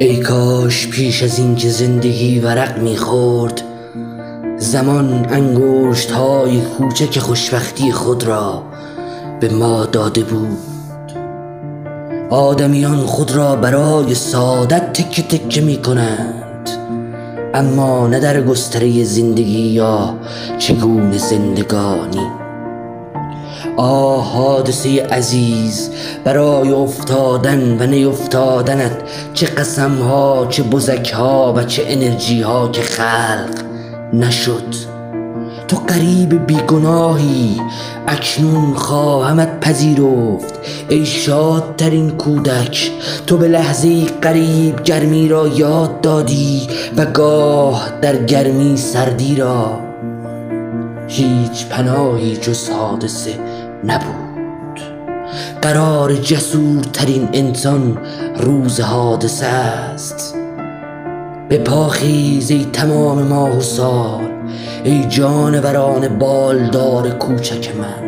ای کاش پیش از این که زندگی ورق می‌خورد زمان انگشت های کوچک خوشبختی خود را به ما داده بود. آدمیان خود را برای سعادت تکه تکه می کنند اما نه در گستره زندگی یا چگونه زندگانی. آه حادثه عزیز برای افتادن و نیفتادنت چه قسم ها چه بزک ها و چه انرژی ها که خلق نشد. تو قریب بیگناهی اکنون خواهمت پذیرفت. ای شادترین کودک تو به لحظه قریب گرمی را یاد دادی و گاه در گرمی سردی را هیچ پناهی جز حادثه نبود. قرار جسورترین انسان روز حادثه است. به پاخیز ای تمام ماه و سال ای جانوران بالدار کوچک من.